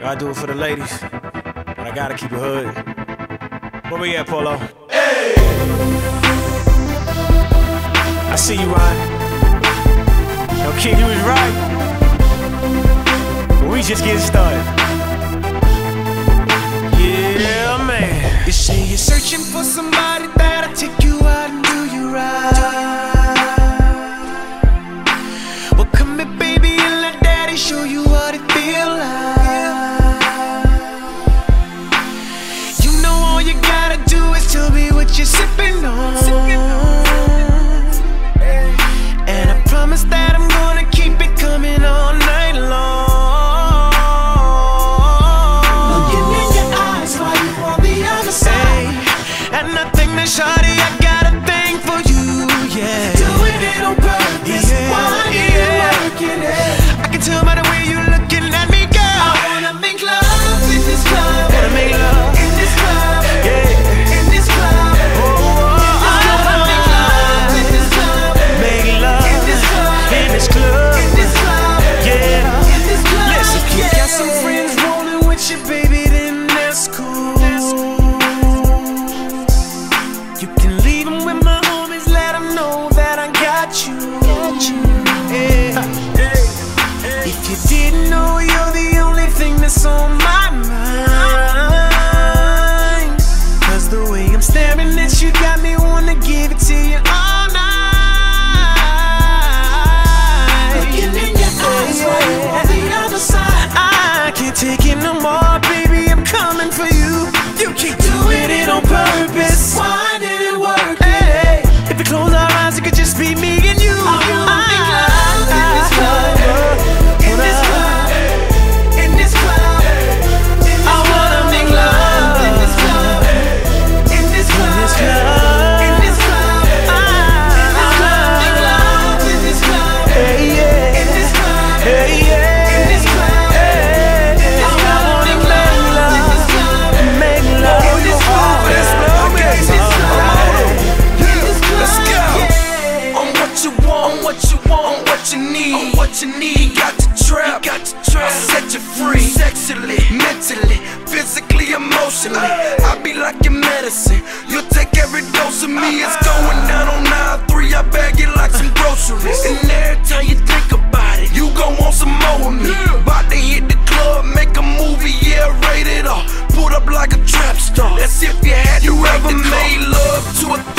Gotta do it for the ladies. But I gotta keep it hood. Where we at, Polow? Hey! I see you, Ryan. Yo, kid, you was right. But we just getting started. Yeah, man. You say you're searching for somebody that'll take you out and do you right. Didn't know, you're the only thing that's on my mind. Cause the way I'm staring at you got me wanna give it to you all night. Looking in your eyes while you on the other side. I can't take it no more, baby. I'm coming for you. You keep doing it on purpose. Want, on what you need, on what you need. He got the trap, he got the trap. I set you free, sexually, mentally, physically, emotionally. I be like your medicine. You take every dose of me. It's going down on aisle three. I bag it like some groceries. And every time you think about it, you gon' want some more of me. About to hit the club, make a movie, yeah, rated R. Put up like a trap star. That's if you had you ever made love to a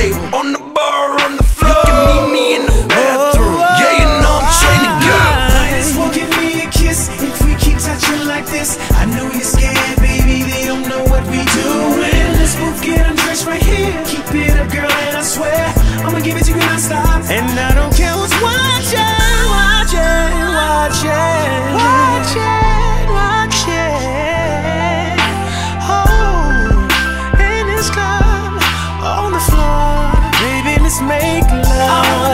table, on the bar, on the floor. You can meet me in the bathroom. Yeah, you know I'm trained to go. Just won't give me a kiss if we keep touching like this. I know you're scared, baby. They don't know what we doing. Let's both get undressed right here. Keep it up, girl, and I swear I'ma give it to you love